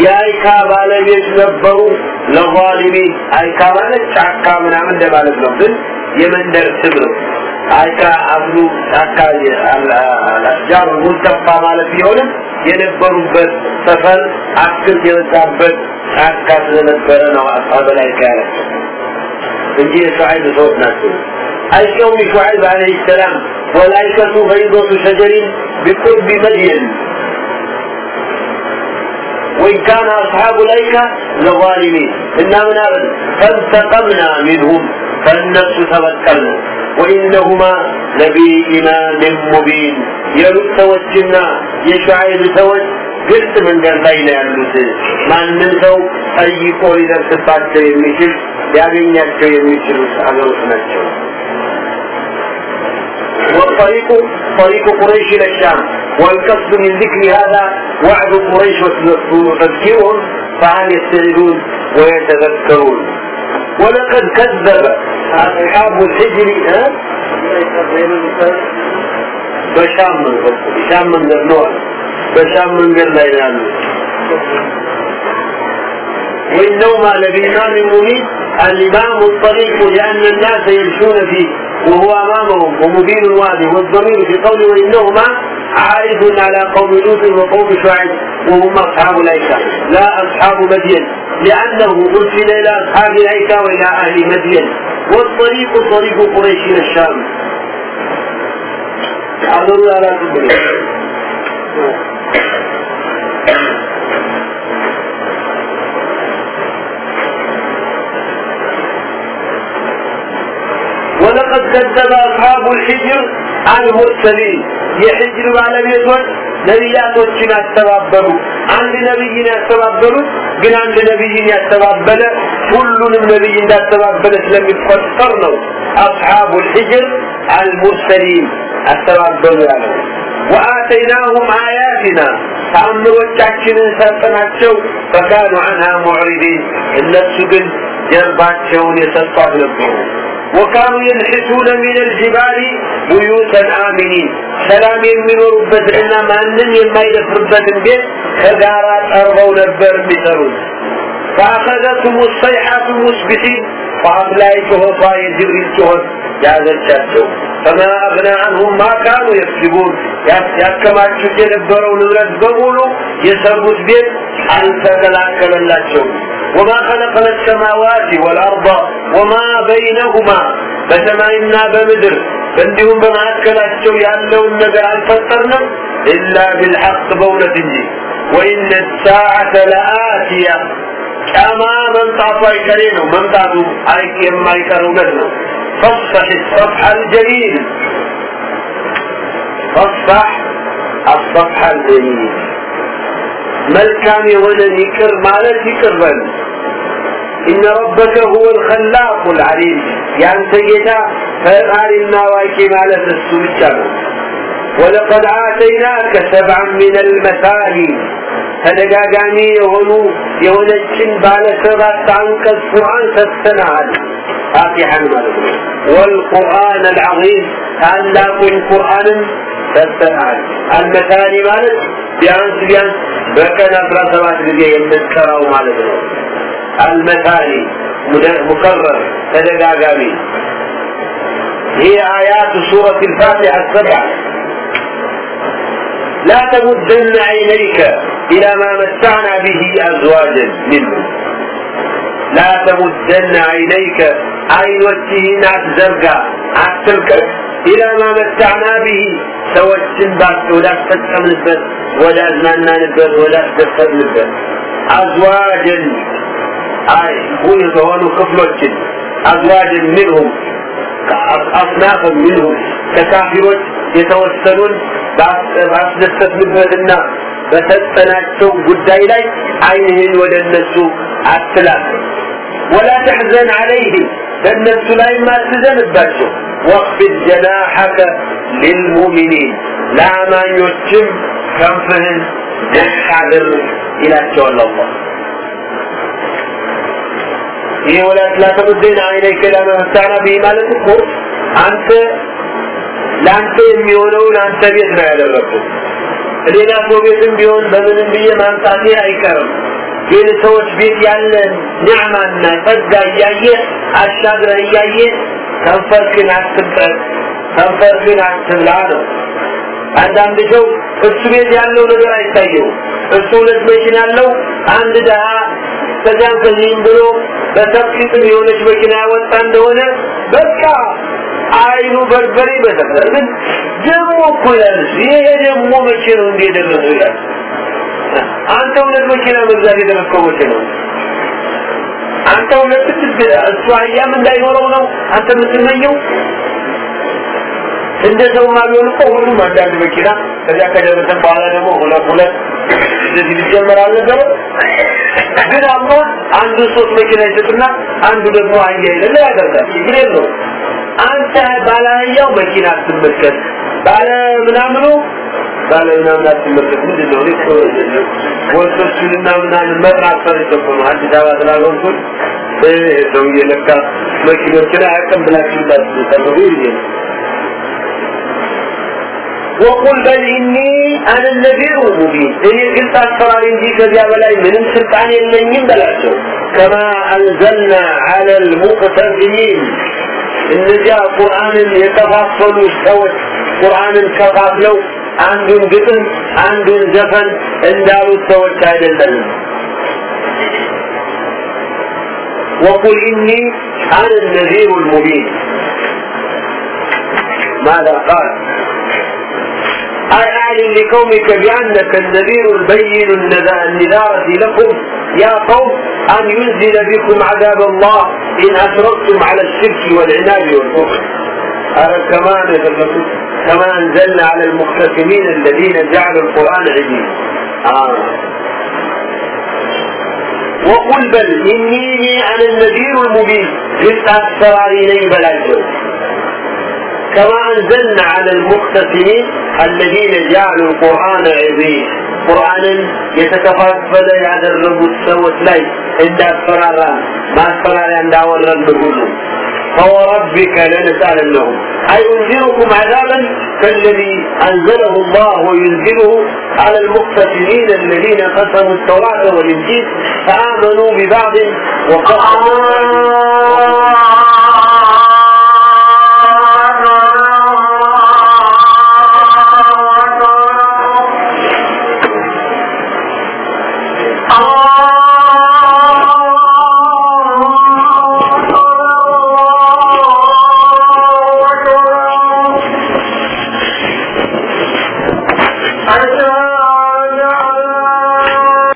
የአይካ ባለቤት ነበሩ። ለዛሊሚ አይካ ማለት ጫካ ምናምን እንደማለት ነው። ግን የመንደር ስም ነው። አይካ አብሉ ጫካ አልአጃር ሙልተፋ ማለት ቢሆንም የነበሩበት ሰፈር አክል የበዛበት ጫካ ስለነበረ ነው አስሐበል አይካ ያላቸው እንጂ የሹዓይብ ሰዎች ናቸው። አይቀውም ሹዓይብ አለይሂ ሰላም ወላይከቱ በይዶቱ ሸጀሪን ቢቁርቢ መድየን وإن كان أصحاب الأيكة لظالمين إنا من أبدا فانتقمنا منهم فالنفس تبكلنا وإنهما لبي إمام مبين يلد توجنا يشعيب توج قلت من قلبين ያሉት ማንም ሰው ጠይቆ ሊደርስባቸው የሚችል ሊያገኛቸው የሚችሉት አገሮች ናቸው والطريق طريق قريش إلى الشام. والقصد من ذكر هذا وعد قريش وتذكيرهم فهل يستعدون ويتذكرون؟ ولقد كذب أصحاب الحجر ها؟ بشام من بشام من النوع بشام من قال لا ينال وإنهما لبإمام مبين الإمام الطريق لأن الناس يمشون فيه. وهو أمامهم ومبين الوادي والضمير في قوله وإنهما عائد على قوم لوط وقوم شعيب وهم أصحاب الأيكة لا أصحاب مدين لأنه أرسل إلى أصحاب الأيكة وإلى أهل مدين والطريق طريق قريش إلى الشام. حضروا على كبري ወለቀድ ከዘበ አስሓቡ ልሕጅር አልሙርሰሊን የሕጅር ባለቤቶች ነቢያቶችን ያስተባበሉ አንድ ነቢይን ያስተባበሉት ግን አንድ ነቢይን ያስተባበለ ሁሉንም ነቢይ እንዳስተባበለ ስለሚቆጠር ነው። አስሓቡ ልሕጅር አልሙርሰሊን አስተባበሉ ያለው። ወአተይናሁም አያቲና ተአምሮቻችንን ሰጠናቸው ፈካኑ አንሃ ሙዕሪዲን። እነሱ ግን ጀርባቸውን የሰጧት ነበሩ። وكانوا ينحتون من الجبال بيوتا آمنين سلام የሚኖሩበት እና ማንም የማይደፍርበትን ቤት ከጋራ ጠርበው ነበር የሚሰሩት فأخذتهم الصيحة مصبحين ጠዋት ላይ ጩኸቷ የጅብሪል ጩኸት ያዘቻቸው فما أغنى عنهم ما كانوا يكسبون ያከማቹት የነበረው ንብረት በሙሉ የሰሩት ቤት አልተከላከለላቸውም وما خلقنا السماوات والأرض وما بينهما በሰማይና በምድር እንዲሁም በመካከላቸው ያለውን ነገር አልፈጠርንም ኢላ ቢልሐቅ በእውነት እንጂ ወኢነ ሳዓተ ለአትያ ጫማ መምጣቱ አይቀሬ ነው መምጣቱ የማይቀር እውነት ነው ፈስፈሕ الصفح الجميل ፈስፈሕ الصفح الجميل መልካም የሆነን ይቅር ማለት ይቅር በል ኢነ ረበከ ሁወ ልኸላቁ ልዓሊም የአንተ ጌታ ፈጣሪና አዋቂ ማለት እሱ ብቻ ነው። ወለቀድ አተይናከ ሰብዓን ምን ልመሳሊ ተደጋጋሚ የሆኑ የሆነችን ባለ ሰባት አንቀጽ ቁርአን ሰጥተናሃል ፋቲሐን ማለት ነው። ወልቁርአን አልዓዚም። ታላቁን ቁርአንም ሰጥተናሃል አልመሳሊ ማለት ቢያንስ ቢያንስ በቀን አስራ ሰባት ጊዜ የምትቀራው ማለት ነው المثاني مكرر تدقاقامي هي آيات سورة الفاتحة السبعة لا تمدن عينيك إلى ما متعنا به أزواجا منهم لا تمدن عينيك عين وجهين عتزرقا عتلكك إلى ما متعنا به سوى بعد ولا تتكم نبت ولا أزمنا نبت ولا تدخل نبت أزواجا አይ ሁን የሆኑ ክፍሎችን አዝዋጅን ምንሁም አስናፈ ምንሁም ከካፊሮች የተወሰኑን ባስደሰትንበትና በሰጠናቸው ጉዳይ ላይ አይንህን ወደ እነሱ አትላክ ወላ ተሕዘን አለይህም በእነሱ ላይ አትዘንባቸው ወቅፊድ ጀናሐከ ሊልሙእሚኒን ለአማኞችም ከንፍህን ደስ አድር ይላቸዋል አላህ። ይሄ ወላት ላተሙደን አይነይከ ለመመታና ቢህ ማለት እኮ አንተ ለአንተ የሚሆነውን አንተ ቤት ነው ያደረግኩት ሌላ ሰው ቤትም ቢሆን በምንም ብዬ ማምጣቴ አይቀርም ግን ሰዎች ቤት ያለ ኒዕማና ጸጋ እያየ አሻግረህ እያየ ከንፈርክን አትብጠት ከንፈርክን አትብላ ነው አንዳንድ ሰው እሱ ቤት ያለው ነገር አይታየው እሱ ሁለት መኪና ያለው አንድ ደሃ ከዚያም ከዚህም ብሎ በሰፊትም የሆነች መኪና ያወጣ እንደሆነ በቃ አይኑ በርበሬ በሰፈር ግን ደግሞ እኮ ይላል ይሄ ደግሞ መቼ ነው ደረሰው ይላል አንተ ሁለት መኪና መግዛት መቼ ነው። አንተ ሁለት እሱ አህያም እንዳይኖረው ነው አንተ የምትመኘው? እንደ ሰው ማቢሆን እኮ ሁሉም አንዳንድ መኪና ከዚያ ከደረሰ በኋላ ደግሞ ሁለት ሁለት እንደዚህ ሊጀመር አልነበረ ግን አላህ አንዱ ሶስት መኪና ይሰጥና አንዱ ደግሞ አህያ ይለለ ያደርጋል። ችግር የለው አንተ ባለ አህያው መኪና አትመልከት። ባለ ምናምኑ قال الإمام الإمام المرعى صار دعوة لا نقول إيه سوي لك ما كنا كنا عكم بلا كنا تقولين وقل بل إني أنا النذير المبين إني قلت أسرار ذيك يا بلاي من سلطان يلنين بلاتو كما أنزلنا على المقتدين إن جاء قرآن يتفصل السوء قرآن كفاف لو. قتل عندهم زفن اندالوا سوى كايد اللن وقل إني أنا النذير المبين ماذا قال أي أعلن لقومك بأنك النذير البين النذارة لكم يا قوم أن ينزل بكم عذاب الله إن أشركتم على الشرك والعناد والكفر هذا كمان يتفقون كما أنزلنا على المقتسمين الذين جعلوا القرآن عجيب آه. وقل بل إني أنا النذير المبين. تسعة سرارين بلاجل كما أنزلنا على المقتسمين الذين جعلوا القرآن عظيم. قرآنا يتكفل يعد الرب السوى سلاي عند أسفرارا ما أسفرارا عند أول رب فوربك لنسألنهم أي أنذركم عذابا كالذي أنزله الله وينزله على المقتسمين الذين قسموا التوراة والإنجيل فآمنوا ببعض وكفروا